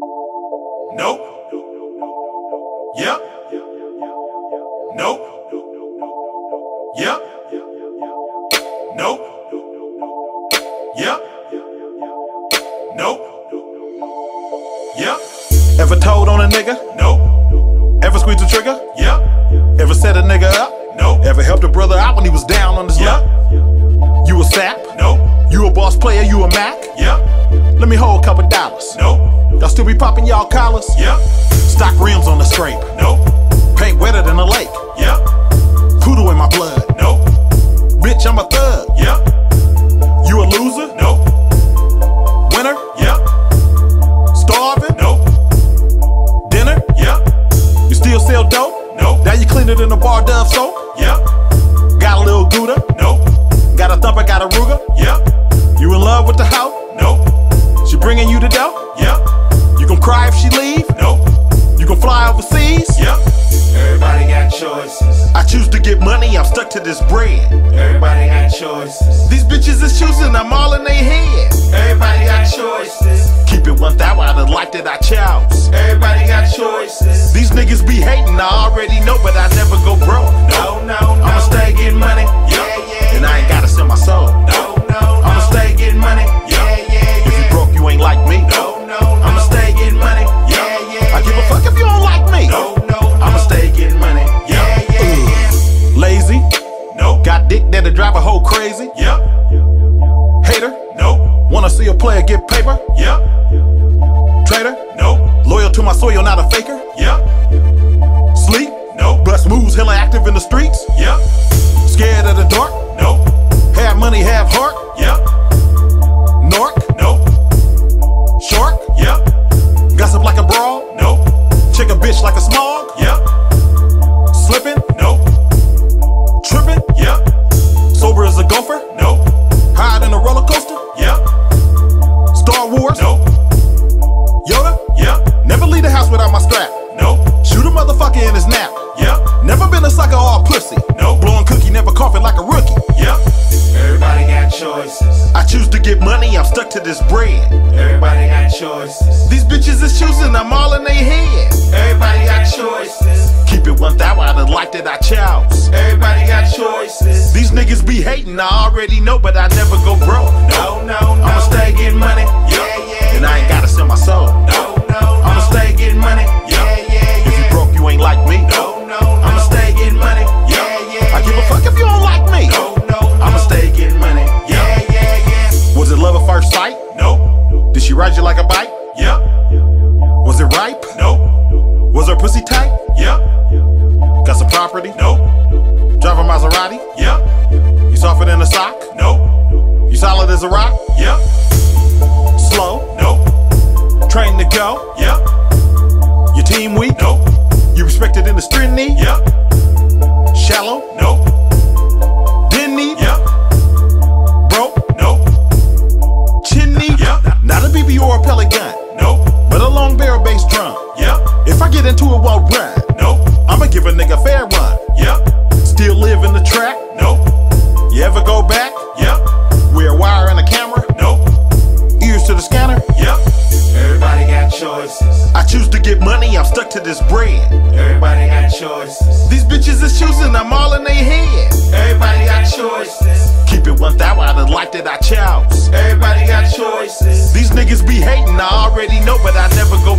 Nope. Yep. Nope. Yep. Nope. Yep. Nope. Yep. Ever told on a nigga? Nope. Ever squeezed the trigger? Yep. Ever set a nigga up? Nope. Ever helped a brother out when he was down on his Yep. luck? You a sap? Nope. You a boss player? You a Mac? Yep. Let me hold a couple dollars. Nope. Y'all still be popping y'all collars? Yep. Stock rims on the scrape. Nope. Paint wetter than a lake. Yep. Poodle in my blood. Nope. Bitch, I'm a thug. Yep. You a loser? Nope. Winner? Yep. Starving? Nope. Dinner? Yep. You still sell dope? Nope. Now you clean it in a bar dove soap? Yep. Got a little Gouda? Nope. Got a thumper, got a Ruger? To this bread. Everybody got choices. These bitches is choosing, I'm all in their head. Everybody got choices. Keep it 1,000 out of life that I chose. Everybody got choices. These niggas be hating, I already know, but dick that'll drive a hoe crazy. Yep. Hater, Nope. wanna see a player get paper. Yep. Traitor, Nope. loyal to my soil, not a faker. Yep. Sleep, Nope. bust moves, hella active in the streets. Yep. Scared of the dark, Nope. have money, have heart. Yep. Nork, Nope. shark, Yep. gossip like a brawl. Nope. Check a bitch like a smog. Yep. Slipping, Star Wars, Nope. Yoda. Yep. Never leave the house without my strap. Nope. Shoot a motherfucker in his nap. Yep. Never been a sucker or a pussy. No. Blowing cookie, never coughing like a rookie. Yep. Everybody got choices. I choose to get money, I'm stuck to this bread. Everybody got choices. These bitches is choosing, I'm all in their head. Everybody got choices. Keep it 1,000 out of life that I chose. Everybody got choices. These niggas be hating, I already know, but I never go broke. No, no, no. I'ma stay getting money, Yeah, yeah. and I ain't gotta sell my soul. No, no, no. I'ma stay getting money, Yeah, yeah, yeah. if you broke, you ain't like me. No, no, no. I'ma stay getting money, Yeah, yeah. I give a fuck if you don't like me. No, no, no. I'ma stay getting money. Yeah, yeah, yeah. Was it love at first sight? Nope. Did she ride you like a property? Nope. Drive a Maserati? Yep. You softer than a sock? Nope. You solid as a rock? Yep. Slow? Nope. Train to go? Yep. Your team weak? Nope. You respected in the street knee? Yep. Shallow? Nope. Didn't need? Yep. Broke? Nope. Chin need? Yep. Not a BB or a pellet gun, Nope. but a long barrel bass drum. Yep. If I get into it, won't run. Nope. A nigga fair run. Yep. Still live in the track? Nope. You ever go back? Yep. Wear a wire and a camera? Nope. Ears to the scanner? Yep. Everybody got choices. I choose to get money, I'm stuck to this bread. Everybody got choices. These bitches is choosing, I'm all in their head. Everybody got choices. Keep it 1,000 out of the life that I chose. Everybody got choices. These niggas be hating, I already know, but I never go